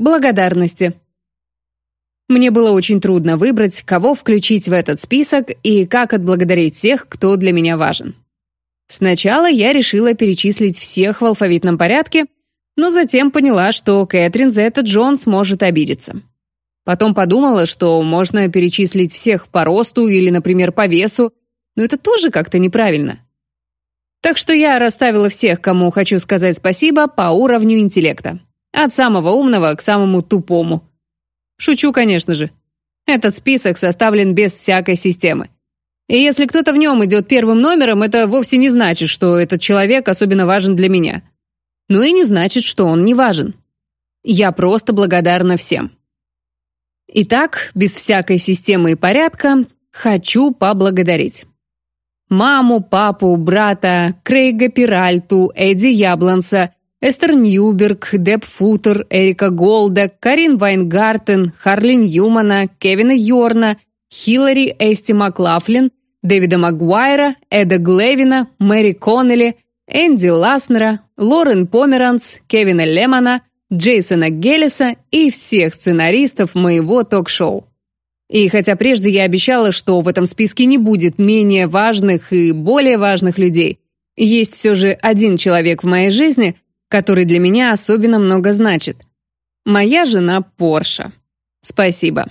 Благодарности. Мне было очень трудно выбрать, кого включить в этот список и как отблагодарить тех, кто для меня важен. Сначала я решила перечислить всех в алфавитном порядке, но затем поняла, что Кэтрин Зетта Джонс может обидеться. Потом подумала, что можно перечислить всех по росту или, например, по весу, но это тоже как-то неправильно. Так что я расставила всех, кому хочу сказать спасибо, по уровню интеллекта. От самого умного к самому тупому. Шучу, конечно же. Этот список составлен без всякой системы. И если кто-то в нем идет первым номером, это вовсе не значит, что этот человек особенно важен для меня. Но и не значит, что он не важен. Я просто благодарна всем. Итак, без всякой системы и порядка, хочу поблагодарить. Маму, папу, брата, Крейга Пиральту, Эдди Яблонса, Эстер Ньюберг, Деб Футер, Эрика Голда, Карин Вайнгартен, Харли Ньюмана, Кевина Йорна, Хиллари Эсти Маклафлин, Дэвида Магуайра, Эда Глевина, Мэри Коннелли, Энди Ласнера, Лорен Померанц, Кевина Лемона, Джейсона Геллиса и всех сценаристов моего ток-шоу. И хотя прежде я обещала, что в этом списке не будет менее важных и более важных людей, есть все же один человек в моей жизни, который для меня особенно много значит. Моя жена Порша. Спасибо.